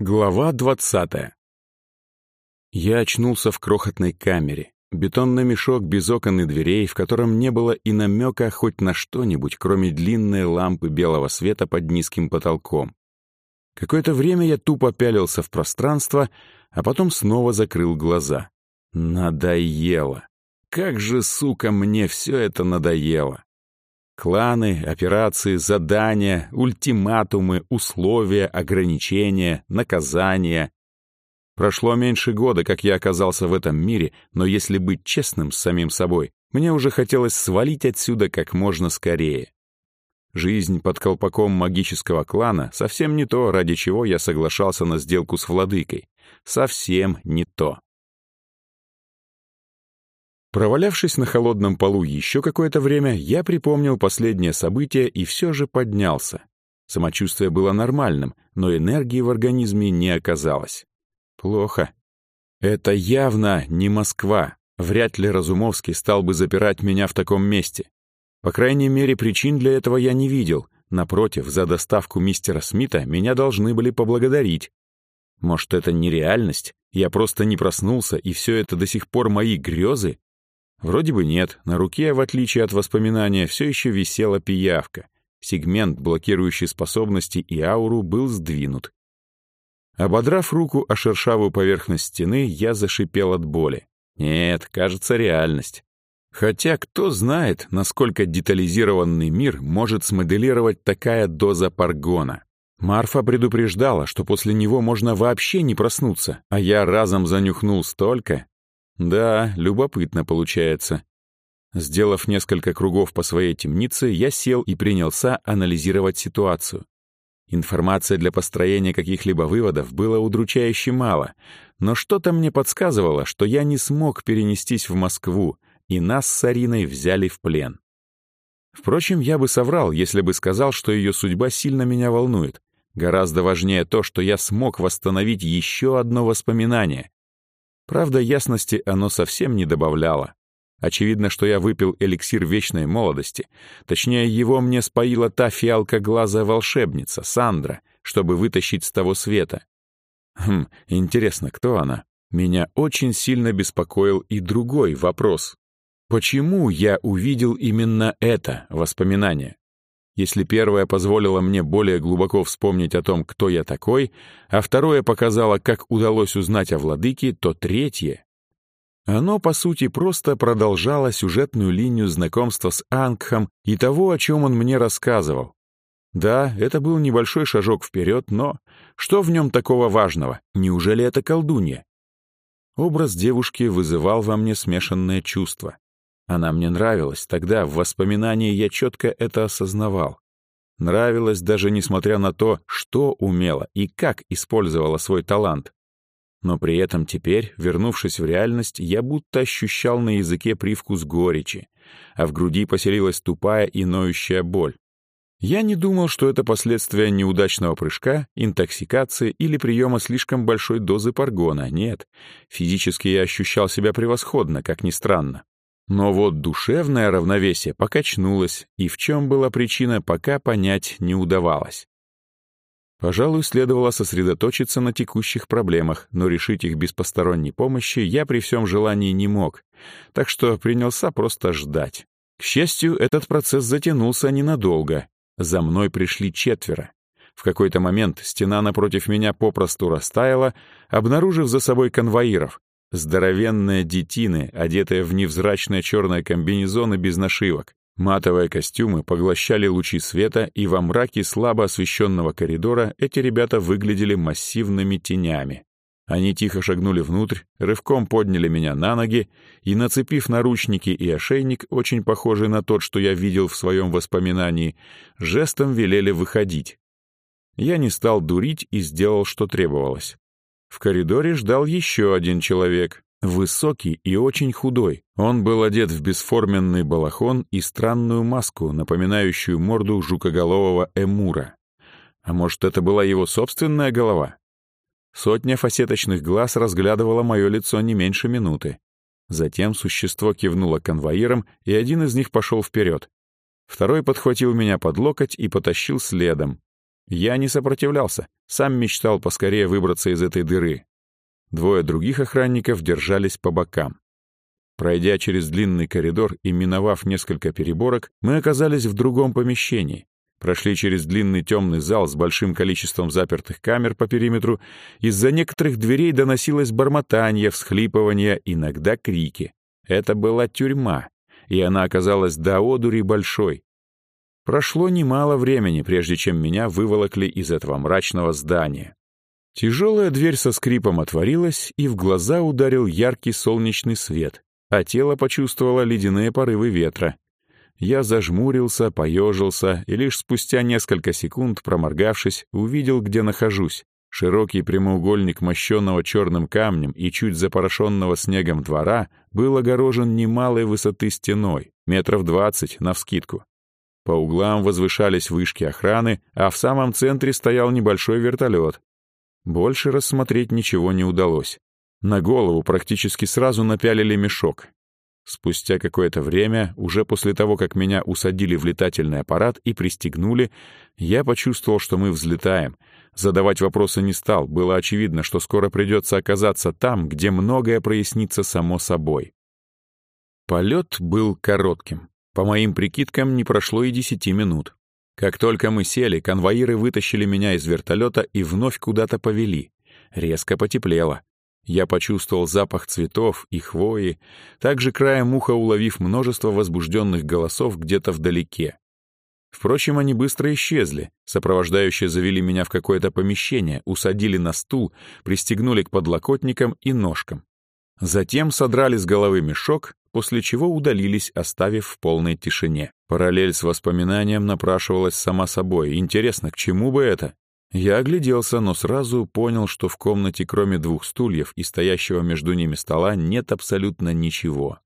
Глава двадцатая. Я очнулся в крохотной камере. Бетонный мешок без окон и дверей, в котором не было и намека хоть на что-нибудь, кроме длинной лампы белого света под низким потолком. Какое-то время я тупо пялился в пространство, а потом снова закрыл глаза. Надоело. Как же, сука, мне все это надоело. Кланы, операции, задания, ультиматумы, условия, ограничения, наказания. Прошло меньше года, как я оказался в этом мире, но если быть честным с самим собой, мне уже хотелось свалить отсюда как можно скорее. Жизнь под колпаком магического клана совсем не то, ради чего я соглашался на сделку с владыкой. Совсем не то. Провалявшись на холодном полу еще какое-то время, я припомнил последнее событие и все же поднялся. Самочувствие было нормальным, но энергии в организме не оказалось. Плохо. Это явно не Москва. Вряд ли Разумовский стал бы запирать меня в таком месте. По крайней мере, причин для этого я не видел. Напротив, за доставку мистера Смита меня должны были поблагодарить. Может, это не реальность? Я просто не проснулся, и все это до сих пор мои грезы? Вроде бы нет, на руке, в отличие от воспоминания, все еще висела пиявка. Сегмент, блокирующий способности и ауру, был сдвинут. Ободрав руку о шершавую поверхность стены, я зашипел от боли. Нет, кажется, реальность. Хотя кто знает, насколько детализированный мир может смоделировать такая доза паргона. Марфа предупреждала, что после него можно вообще не проснуться, а я разом занюхнул столько, да, любопытно получается. Сделав несколько кругов по своей темнице, я сел и принялся анализировать ситуацию. Информации для построения каких-либо выводов было удручающе мало, но что-то мне подсказывало, что я не смог перенестись в Москву, и нас с Ариной взяли в плен. Впрочем, я бы соврал, если бы сказал, что ее судьба сильно меня волнует. Гораздо важнее то, что я смог восстановить еще одно воспоминание, Правда, ясности оно совсем не добавляло. Очевидно, что я выпил эликсир вечной молодости. Точнее, его мне споила та фиалка-глазая волшебница, Сандра, чтобы вытащить с того света. Хм, интересно, кто она? Меня очень сильно беспокоил и другой вопрос. Почему я увидел именно это воспоминание? Если первое позволило мне более глубоко вспомнить о том, кто я такой, а второе показало, как удалось узнать о владыке, то третье... Оно, по сути, просто продолжало сюжетную линию знакомства с Ангхом и того, о чем он мне рассказывал. Да, это был небольшой шажок вперед, но что в нем такого важного? Неужели это колдунья? Образ девушки вызывал во мне смешанное чувство. Она мне нравилась, тогда в воспоминании я четко это осознавал. Нравилась даже несмотря на то, что умела и как использовала свой талант. Но при этом теперь, вернувшись в реальность, я будто ощущал на языке привкус горечи, а в груди поселилась тупая и ноющая боль. Я не думал, что это последствия неудачного прыжка, интоксикации или приема слишком большой дозы паргона. Нет, физически я ощущал себя превосходно, как ни странно. Но вот душевное равновесие покачнулось, и в чем была причина, пока понять не удавалось. Пожалуй, следовало сосредоточиться на текущих проблемах, но решить их без посторонней помощи я при всем желании не мог, так что принялся просто ждать. К счастью, этот процесс затянулся ненадолго. За мной пришли четверо. В какой-то момент стена напротив меня попросту растаяла, обнаружив за собой конвоиров, Здоровенные детины, одетые в невзрачные черные комбинезоны без нашивок. Матовые костюмы поглощали лучи света, и во мраке слабо освещенного коридора эти ребята выглядели массивными тенями. Они тихо шагнули внутрь, рывком подняли меня на ноги и, нацепив наручники и ошейник, очень похожий на тот, что я видел в своем воспоминании, жестом велели выходить. Я не стал дурить и сделал, что требовалось. В коридоре ждал еще один человек, высокий и очень худой. Он был одет в бесформенный балахон и странную маску, напоминающую морду жукоголового эмура. А может, это была его собственная голова? Сотня фасеточных глаз разглядывала мое лицо не меньше минуты. Затем существо кивнуло конвоирам, и один из них пошел вперед. Второй подхватил меня под локоть и потащил следом. Я не сопротивлялся, сам мечтал поскорее выбраться из этой дыры. Двое других охранников держались по бокам. Пройдя через длинный коридор и миновав несколько переборок, мы оказались в другом помещении. Прошли через длинный темный зал с большим количеством запертых камер по периметру. Из-за некоторых дверей доносилось бормотание, всхлипывание, иногда крики. Это была тюрьма, и она оказалась до одури большой. Прошло немало времени, прежде чем меня выволокли из этого мрачного здания. Тяжелая дверь со скрипом отворилась, и в глаза ударил яркий солнечный свет, а тело почувствовало ледяные порывы ветра. Я зажмурился, поежился, и лишь спустя несколько секунд, проморгавшись, увидел, где нахожусь. Широкий прямоугольник мощенного черным камнем и чуть запорошенного снегом двора был огорожен немалой высоты стеной, метров двадцать навскидку. По углам возвышались вышки охраны, а в самом центре стоял небольшой вертолет. Больше рассмотреть ничего не удалось. На голову практически сразу напялили мешок. Спустя какое-то время, уже после того, как меня усадили в летательный аппарат и пристегнули, я почувствовал, что мы взлетаем. Задавать вопросы не стал, было очевидно, что скоро придется оказаться там, где многое прояснится само собой. Полет был коротким. По моим прикидкам, не прошло и десяти минут. Как только мы сели, конвоиры вытащили меня из вертолета и вновь куда-то повели. Резко потеплело. Я почувствовал запах цветов и хвои, также краем уха уловив множество возбужденных голосов где-то вдалеке. Впрочем, они быстро исчезли. Сопровождающие завели меня в какое-то помещение, усадили на стул, пристегнули к подлокотникам и ножкам. Затем содрали с головы мешок, после чего удалились, оставив в полной тишине. Параллель с воспоминанием напрашивалась сама собой. Интересно, к чему бы это? Я огляделся, но сразу понял, что в комнате, кроме двух стульев и стоящего между ними стола, нет абсолютно ничего.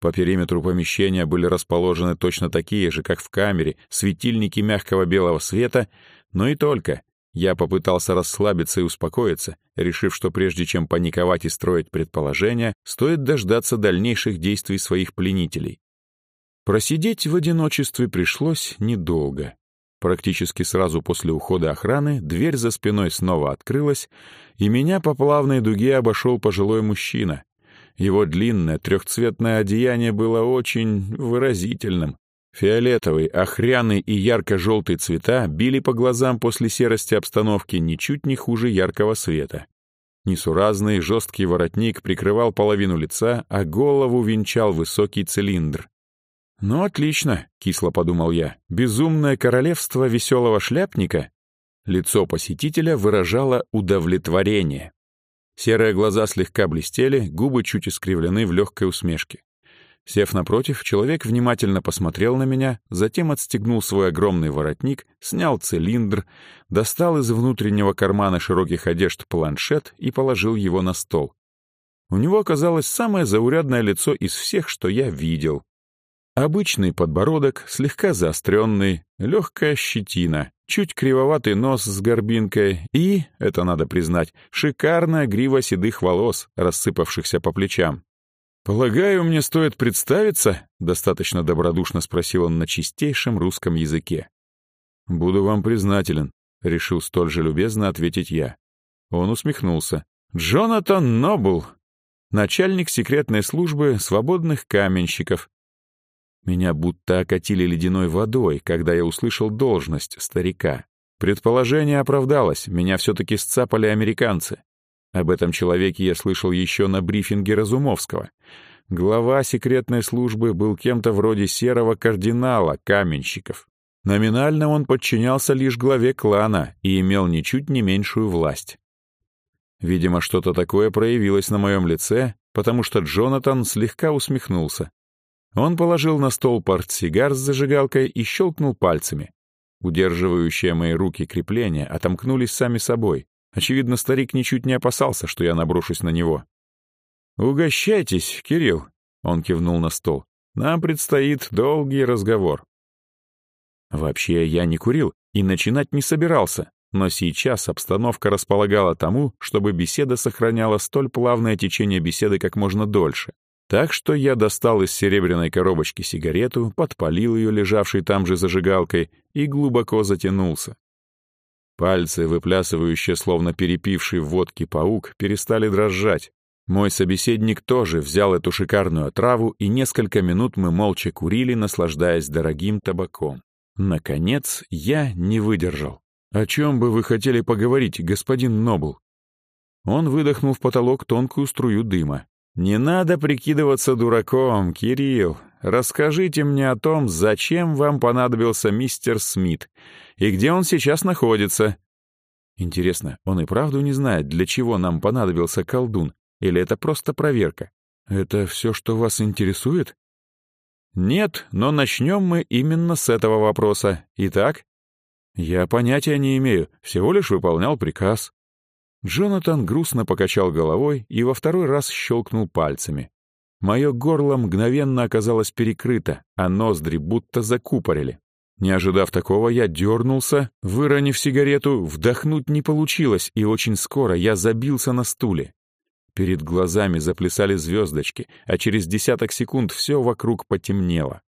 По периметру помещения были расположены точно такие же, как в камере, светильники мягкого белого света, но и только. Я попытался расслабиться и успокоиться, решив, что прежде чем паниковать и строить предположения, стоит дождаться дальнейших действий своих пленителей. Просидеть в одиночестве пришлось недолго. Практически сразу после ухода охраны дверь за спиной снова открылась, и меня по плавной дуге обошел пожилой мужчина. Его длинное трехцветное одеяние было очень выразительным. Фиолетовый, охряный и ярко-желтый цвета били по глазам после серости обстановки ничуть не хуже яркого света. Несуразный жесткий воротник прикрывал половину лица, а голову венчал высокий цилиндр. «Ну, отлично», — кисло подумал я. «Безумное королевство веселого шляпника?» Лицо посетителя выражало удовлетворение. Серые глаза слегка блестели, губы чуть искривлены в легкой усмешке. Сев напротив, человек внимательно посмотрел на меня, затем отстегнул свой огромный воротник, снял цилиндр, достал из внутреннего кармана широких одежд планшет и положил его на стол. У него оказалось самое заурядное лицо из всех, что я видел. Обычный подбородок, слегка заостренный, легкая щетина, чуть кривоватый нос с горбинкой и, это надо признать, шикарная грива седых волос, рассыпавшихся по плечам. «Полагаю, мне стоит представиться?» — достаточно добродушно спросил он на чистейшем русском языке. «Буду вам признателен», — решил столь же любезно ответить я. Он усмехнулся. «Джонатан Нобл, начальник секретной службы свободных каменщиков, меня будто окатили ледяной водой, когда я услышал должность старика. Предположение оправдалось, меня все-таки сцапали американцы. Об этом человеке я слышал еще на брифинге Разумовского. Глава секретной службы был кем-то вроде серого кардинала каменщиков. Номинально он подчинялся лишь главе клана и имел ничуть не меньшую власть. Видимо, что-то такое проявилось на моем лице, потому что Джонатан слегка усмехнулся. Он положил на стол портсигар с зажигалкой и щелкнул пальцами. Удерживающие мои руки крепления отомкнулись сами собой. Очевидно, старик ничуть не опасался, что я наброшусь на него. «Угощайтесь, Кирилл», — он кивнул на стол. «Нам предстоит долгий разговор». Вообще, я не курил и начинать не собирался, но сейчас обстановка располагала тому, чтобы беседа сохраняла столь плавное течение беседы как можно дольше. Так что я достал из серебряной коробочки сигарету, подпалил ее, лежавшей там же зажигалкой, и глубоко затянулся. Пальцы, выплясывающие, словно перепивший в водке паук, перестали дрожать. Мой собеседник тоже взял эту шикарную траву, и несколько минут мы молча курили, наслаждаясь дорогим табаком. Наконец, я не выдержал. «О чем бы вы хотели поговорить, господин Нобл?» Он выдохнул в потолок тонкую струю дыма. «Не надо прикидываться дураком, Кирилл. Расскажите мне о том, зачем вам понадобился мистер Смит и где он сейчас находится». Интересно, он и правду не знает, для чего нам понадобился колдун, или это просто проверка? Это все, что вас интересует? Нет, но начнем мы именно с этого вопроса. Итак? Я понятия не имею, всего лишь выполнял приказ. Джонатан грустно покачал головой и во второй раз щелкнул пальцами. Мое горло мгновенно оказалось перекрыто, а ноздри будто закупорили. Не ожидав такого, я дернулся, выронив сигарету, вдохнуть не получилось, и очень скоро я забился на стуле. Перед глазами заплясали звездочки, а через десяток секунд все вокруг потемнело.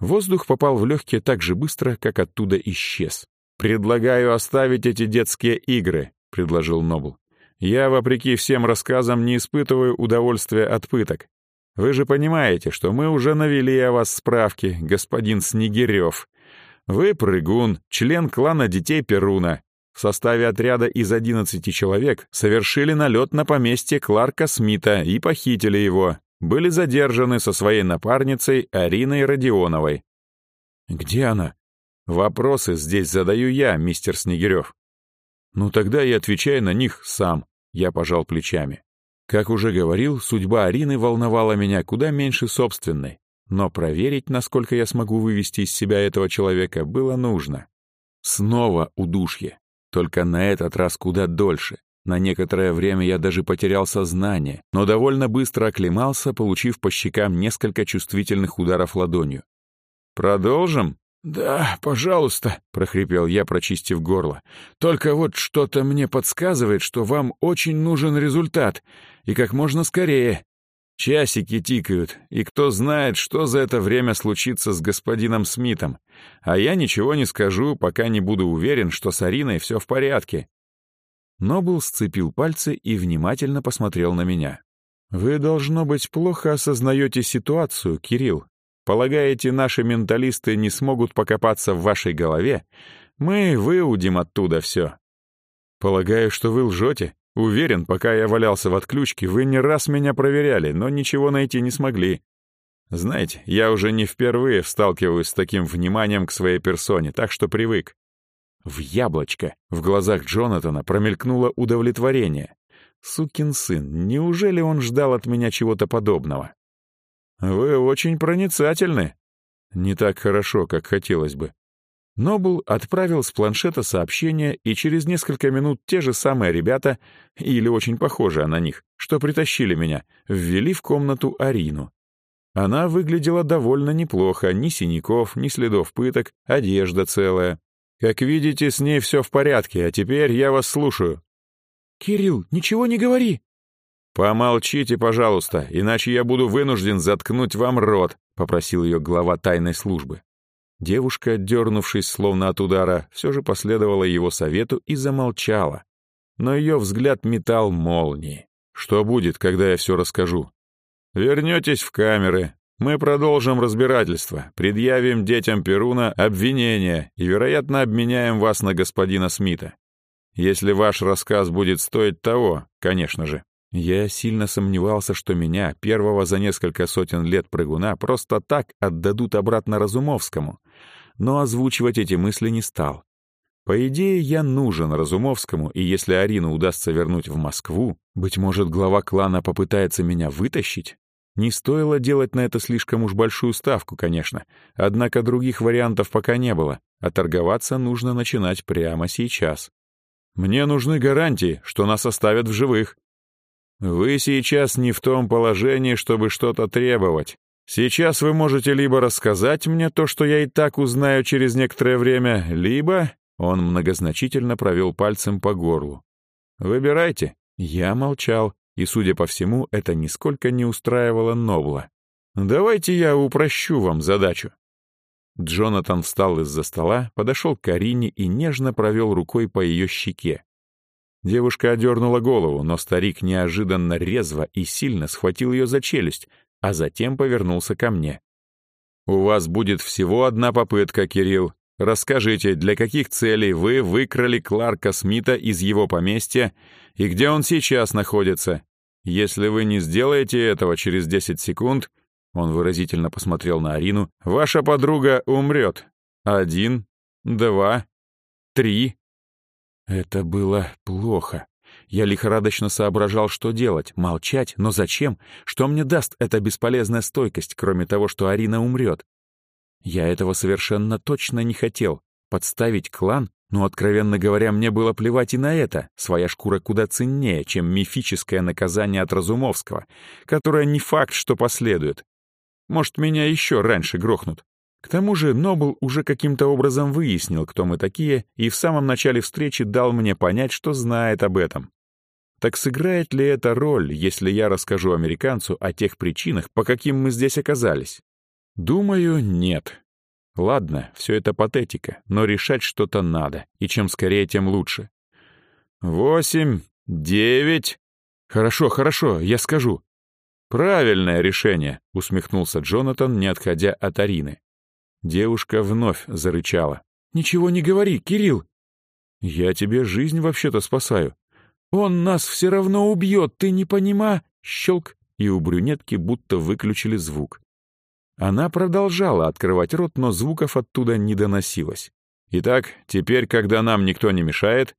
Воздух попал в легкие так же быстро, как оттуда исчез. «Предлагаю оставить эти детские игры», — предложил Нобл. «Я, вопреки всем рассказам, не испытываю удовольствия от пыток. Вы же понимаете, что мы уже навели о вас справки, господин Снегирев. Вы прыгун, член клана детей Перуна. В составе отряда из 11 человек совершили налет на поместье Кларка Смита и похитили его. Были задержаны со своей напарницей Ариной Родионовой. «Где она?» «Вопросы здесь задаю я, мистер Снегирев. «Ну тогда и отвечай на них сам», — я пожал плечами. Как уже говорил, судьба Арины волновала меня куда меньше собственной, но проверить, насколько я смогу вывести из себя этого человека, было нужно. Снова удушье, только на этот раз куда дольше. На некоторое время я даже потерял сознание, но довольно быстро оклемался, получив по щекам несколько чувствительных ударов ладонью. «Продолжим?» «Да, пожалуйста», — прохрипел я, прочистив горло. «Только вот что-то мне подсказывает, что вам очень нужен результат, и как можно скорее. Часики тикают, и кто знает, что за это время случится с господином Смитом. А я ничего не скажу, пока не буду уверен, что с Ариной все в порядке». Нобл сцепил пальцы и внимательно посмотрел на меня. «Вы, должно быть, плохо осознаете ситуацию, Кирилл. Полагаете, наши менталисты не смогут покопаться в вашей голове? Мы выудим оттуда все. Полагаю, что вы лжете. Уверен, пока я валялся в отключке, вы не раз меня проверяли, но ничего найти не смогли. Знаете, я уже не впервые сталкиваюсь с таким вниманием к своей персоне, так что привык. В яблочко в глазах Джонатана промелькнуло удовлетворение. Сукин сын, неужели он ждал от меня чего-то подобного? «Вы очень проницательны». «Не так хорошо, как хотелось бы». Нобл отправил с планшета сообщение, и через несколько минут те же самые ребята, или очень похожие на них, что притащили меня, ввели в комнату Арину. Она выглядела довольно неплохо, ни синяков, ни следов пыток, одежда целая. Как видите, с ней все в порядке, а теперь я вас слушаю. «Кирилл, ничего не говори!» «Помолчите, пожалуйста, иначе я буду вынужден заткнуть вам рот», — попросил ее глава тайной службы. Девушка, дернувшись словно от удара, все же последовала его совету и замолчала. Но ее взгляд метал молнии. «Что будет, когда я все расскажу?» «Вернетесь в камеры. Мы продолжим разбирательство, предъявим детям Перуна обвинения и, вероятно, обменяем вас на господина Смита. Если ваш рассказ будет стоить того, конечно же». Я сильно сомневался, что меня, первого за несколько сотен лет прыгуна, просто так отдадут обратно Разумовскому, но озвучивать эти мысли не стал. По идее, я нужен Разумовскому, и если Арину удастся вернуть в Москву, быть может, глава клана попытается меня вытащить? Не стоило делать на это слишком уж большую ставку, конечно, однако других вариантов пока не было, а торговаться нужно начинать прямо сейчас. Мне нужны гарантии, что нас оставят в живых, вы сейчас не в том положении, чтобы что-то требовать. Сейчас вы можете либо рассказать мне то, что я и так узнаю через некоторое время, либо...» Он многозначительно провел пальцем по горлу. «Выбирайте». Я молчал, и, судя по всему, это нисколько не устраивало Нобла. «Давайте я упрощу вам задачу. Джонатан встал из-за стола, подошел к Карине и нежно провел рукой по ее щеке. Девушка одернула голову, но старик неожиданно резво и сильно схватил ее за челюсть, а затем повернулся ко мне. «У вас будет всего одна попытка, Кирилл. Расскажите, для каких целей вы выкрали Кларка Смита из его поместья и где он сейчас находится? Если вы не сделаете этого через 10 секунд, он выразительно посмотрел на Арину, ваша подруга умрет. Один, два, три. Это было плохо. Я лихорадочно соображал, что делать. Молчать? Но зачем? Что мне даст эта бесполезная стойкость, кроме того, что Арина умрет? Я этого совершенно точно не хотел. Подставить клан? Но, откровенно говоря, мне было плевать и на это. Своя шкура куда ценнее, чем мифическое наказание от Разумовского, которое не факт, что последует. Может, меня еще раньше грохнут. К тому же Нобл уже каким-то образом выяснил, кто мы такие, и в самом начале встречи дал мне понять, что знает об этом. Так сыграет ли это роль, если я расскажу американцу о тех причинах, по каким мы здесь оказались? Думаю, нет. Ладно, все это патетика, но решать что-то надо, и чем скорее, тем лучше. Восемь, девять... Хорошо, хорошо, я скажу. Правильное решение, усмехнулся Джонатан, не отходя от Арины. Девушка вновь зарычала. «Ничего не говори, Кирилл!» «Я тебе жизнь вообще-то спасаю. Он нас все равно убьет, ты не понима...» Щелк, и у брюнетки будто выключили звук. Она продолжала открывать рот, но звуков оттуда не доносилось. «Итак, теперь, когда нам никто не мешает...»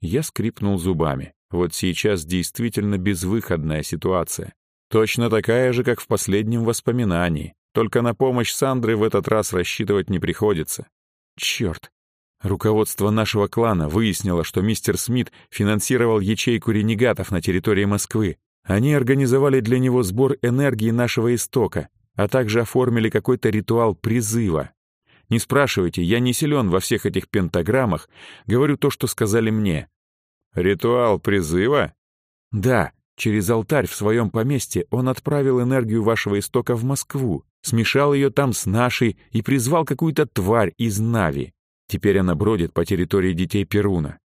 Я скрипнул зубами. Вот сейчас действительно безвыходная ситуация. Точно такая же, как в последнем воспоминании. Только на помощь Сандры в этот раз рассчитывать не приходится. Черт! Руководство нашего клана выяснило, что мистер Смит финансировал ячейку ренегатов на территории Москвы. Они организовали для него сбор энергии нашего истока, а также оформили какой-то ритуал призыва. Не спрашивайте, я не силен во всех этих пентаграммах, говорю то, что сказали мне. Ритуал призыва? Да, через алтарь в своем поместье он отправил энергию вашего истока в Москву, смешал ее там с нашей и призвал какую-то тварь из Нави. Теперь она бродит по территории детей Перуна.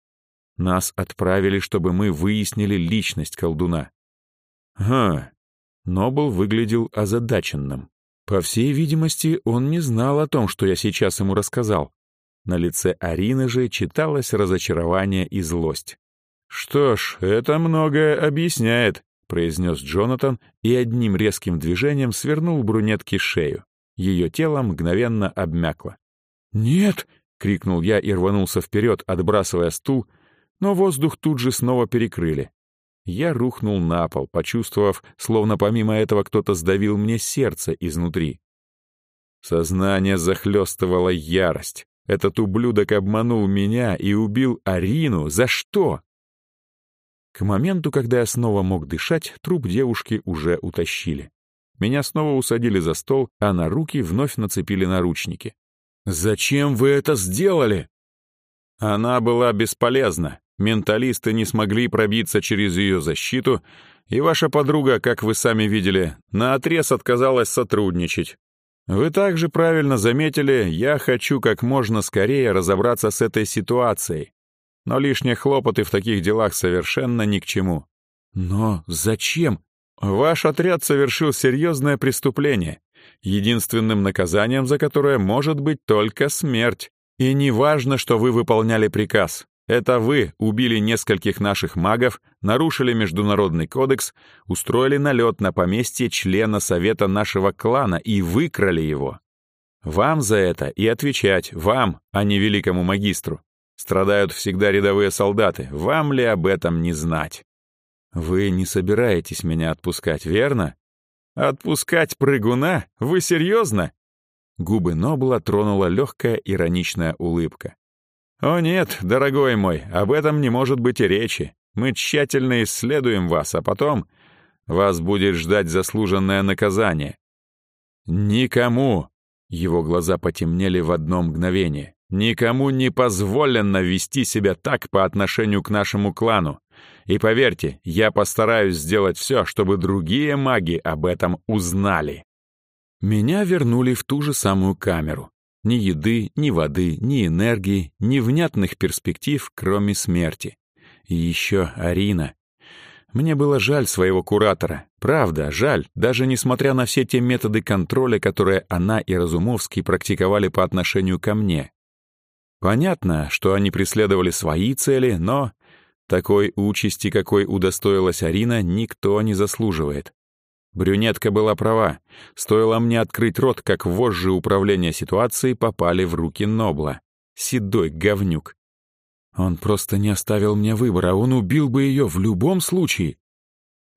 Нас отправили, чтобы мы выяснили личность колдуна. Ха, Нобл выглядел озадаченным. По всей видимости, он не знал о том, что я сейчас ему рассказал. На лице Арины же читалось разочарование и злость. «Что ж, это многое объясняет», — произнес Джонатан и одним резким движением свернул брюнетке шею. Ее тело мгновенно обмякло. «Нет!» — крикнул я и рванулся вперед, отбрасывая стул, но воздух тут же снова перекрыли. Я рухнул на пол, почувствовав, словно помимо этого кто-то сдавил мне сердце изнутри. Сознание захлестывала ярость. Этот ублюдок обманул меня и убил Арину. За что? К моменту, когда я снова мог дышать, труп девушки уже утащили. Меня снова усадили за стол, а на руки вновь нацепили наручники. «Зачем вы это сделали?» Она была бесполезна. Менталисты не смогли пробиться через ее защиту, и ваша подруга, как вы сами видели, наотрез отказалась сотрудничать. Вы также правильно заметили, я хочу как можно скорее разобраться с этой ситуацией. Но лишние хлопоты в таких делах совершенно ни к чему. Но зачем? Ваш отряд совершил серьезное преступление, единственным наказанием за которое может быть только смерть. И не важно, что вы выполняли приказ. Это вы убили нескольких наших магов, нарушили международный кодекс, устроили налет на поместье члена совета нашего клана и выкрали его. Вам за это и отвечать, вам, а не великому магистру. Страдают всегда рядовые солдаты, вам ли об этом не знать? Вы не собираетесь меня отпускать, верно? Отпускать прыгуна? Вы серьезно? Губы Нобла тронула легкая ироничная улыбка. «О нет, дорогой мой, об этом не может быть и речи. Мы тщательно исследуем вас, а потом вас будет ждать заслуженное наказание». «Никому!» — его глаза потемнели в одно мгновение. «Никому не позволено вести себя так по отношению к нашему клану. И поверьте, я постараюсь сделать все, чтобы другие маги об этом узнали». Меня вернули в ту же самую камеру. Ни еды, ни воды, ни энергии, ни внятных перспектив, кроме смерти. И еще Арина. Мне было жаль своего куратора. Правда, жаль, даже несмотря на все те методы контроля, которые она и Разумовский практиковали по отношению ко мне. Понятно, что они преследовали свои цели, но такой участи, какой удостоилась Арина, никто не заслуживает. Брюнетка была права. Стоило мне открыть рот, как вожжи управления ситуацией попали в руки Нобла. Седой говнюк. Он просто не оставил мне выбора, он убил бы ее в любом случае.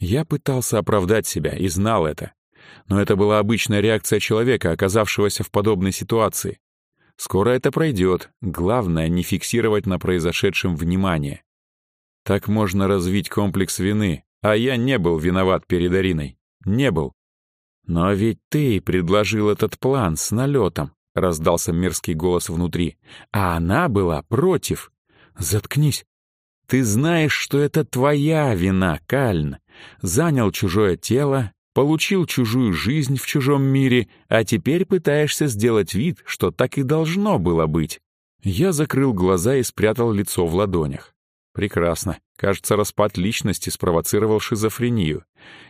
Я пытался оправдать себя и знал это. Но это была обычная реакция человека, оказавшегося в подобной ситуации. Скоро это пройдет. Главное — не фиксировать на произошедшем внимание. Так можно развить комплекс вины, а я не был виноват перед Ариной. Не был. «Но ведь ты предложил этот план с налетом», — раздался мерзкий голос внутри. «А она была против». «Заткнись». «Ты знаешь, что это твоя вина, Кальн. Занял чужое тело, Получил чужую жизнь в чужом мире, а теперь пытаешься сделать вид, что так и должно было быть. Я закрыл глаза и спрятал лицо в ладонях. Прекрасно. Кажется, распад личности спровоцировал шизофрению.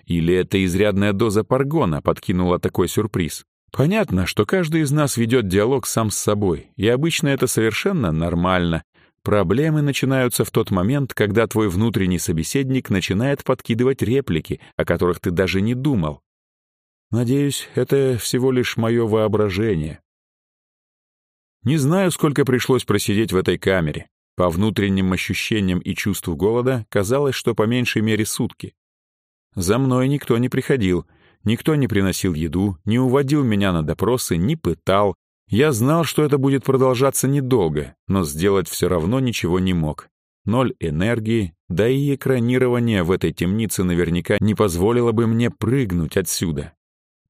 Или это изрядная доза паргона подкинула такой сюрприз. Понятно, что каждый из нас ведет диалог сам с собой, и обычно это совершенно нормально, Проблемы начинаются в тот момент, когда твой внутренний собеседник начинает подкидывать реплики, о которых ты даже не думал. Надеюсь, это всего лишь мое воображение. Не знаю, сколько пришлось просидеть в этой камере. По внутренним ощущениям и чувству голода казалось, что по меньшей мере сутки. За мной никто не приходил, никто не приносил еду, не уводил меня на допросы, не пытал, я знал, что это будет продолжаться недолго, но сделать все равно ничего не мог. Ноль энергии, да и экранирование в этой темнице наверняка не позволило бы мне прыгнуть отсюда.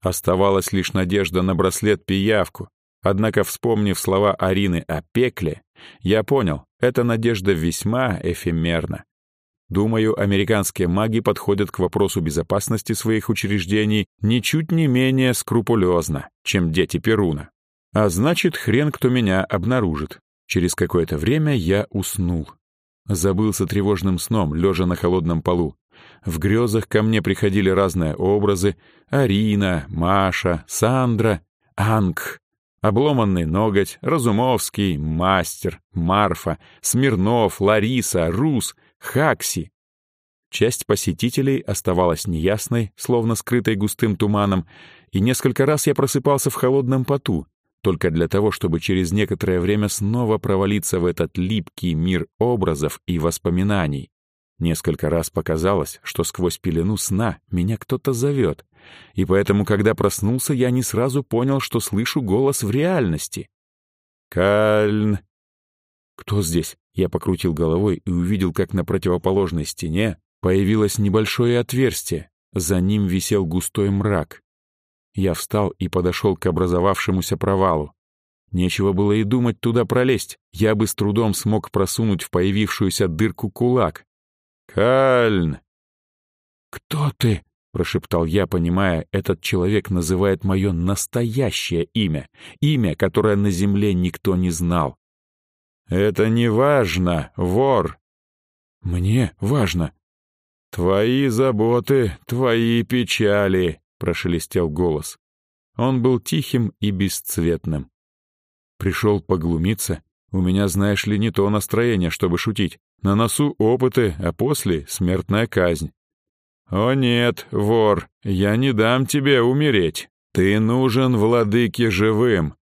Оставалась лишь надежда на браслет-пиявку. Однако, вспомнив слова Арины о пекле, я понял, эта надежда весьма эфемерна. Думаю, американские маги подходят к вопросу безопасности своих учреждений ничуть не менее скрупулезно, чем дети Перуна. А значит, хрен кто меня обнаружит. Через какое-то время я уснул. Забылся тревожным сном, лежа на холодном полу. В грезах ко мне приходили разные образы. Арина, Маша, Сандра, Анг, Обломанный ноготь, Разумовский, Мастер, Марфа, Смирнов, Лариса, Рус, Хакси. Часть посетителей оставалась неясной, словно скрытой густым туманом, и несколько раз я просыпался в холодном поту, только для того, чтобы через некоторое время снова провалиться в этот липкий мир образов и воспоминаний. Несколько раз показалось, что сквозь пелену сна меня кто-то зовет, и поэтому, когда проснулся, я не сразу понял, что слышу голос в реальности. «Кальн!» «Кто здесь?» Я покрутил головой и увидел, как на противоположной стене появилось небольшое отверстие. За ним висел густой мрак. Я встал и подошел к образовавшемуся провалу. Нечего было и думать туда пролезть. Я бы с трудом смог просунуть в появившуюся дырку кулак. «Кальн!» «Кто ты?» — прошептал я, понимая, этот человек называет мое настоящее имя, имя, которое на земле никто не знал. «Это не важно, вор!» «Мне важно!» «Твои заботы, твои печали!» — прошелестел голос. Он был тихим и бесцветным. Пришел поглумиться. У меня, знаешь ли, не то настроение, чтобы шутить. На носу опыты, а после — смертная казнь. «О нет, вор, я не дам тебе умереть. Ты нужен владыке живым».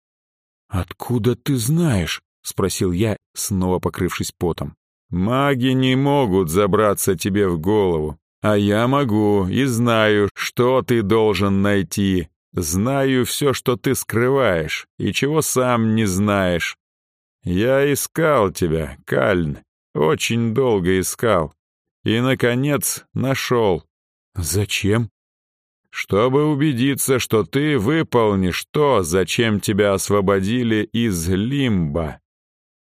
«Откуда ты знаешь?» — спросил я, снова покрывшись потом. «Маги не могут забраться тебе в голову. А я могу и знаю, что ты должен найти. Знаю все, что ты скрываешь, и чего сам не знаешь. Я искал тебя, Кальн, очень долго искал. И, наконец, нашел. Зачем? Чтобы убедиться, что ты выполнишь то, зачем тебя освободили из лимба.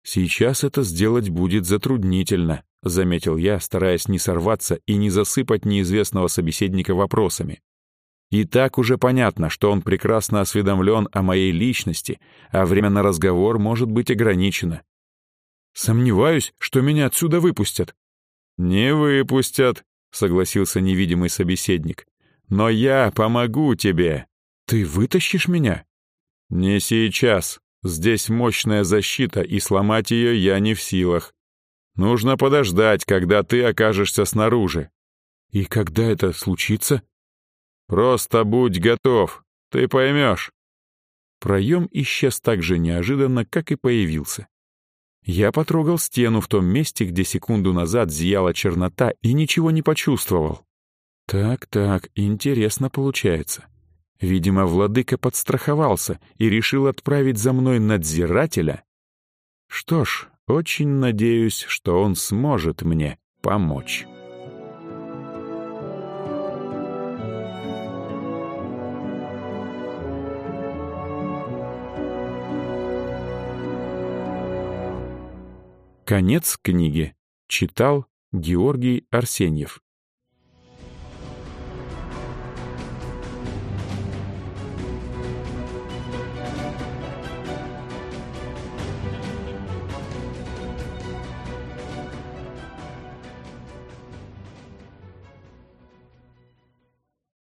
Сейчас это сделать будет затруднительно. — заметил я, стараясь не сорваться и не засыпать неизвестного собеседника вопросами. И так уже понятно, что он прекрасно осведомлен о моей личности, а время на разговор может быть ограничено. Сомневаюсь, что меня отсюда выпустят. Не выпустят, согласился невидимый собеседник. Но я помогу тебе. Ты вытащишь меня? Не сейчас. Здесь мощная защита, и сломать ее я не в силах. Нужно подождать, когда ты окажешься снаружи. И когда это случится? Просто будь готов, ты поймешь. Проем исчез так же неожиданно, как и появился. Я потрогал стену в том месте, где секунду назад зияла чернота, и ничего не почувствовал. Так-так, интересно получается. Видимо, владыка подстраховался и решил отправить за мной надзирателя. Что ж, очень надеюсь, что он сможет мне помочь. Конец книги. Читал Георгий Арсеньев.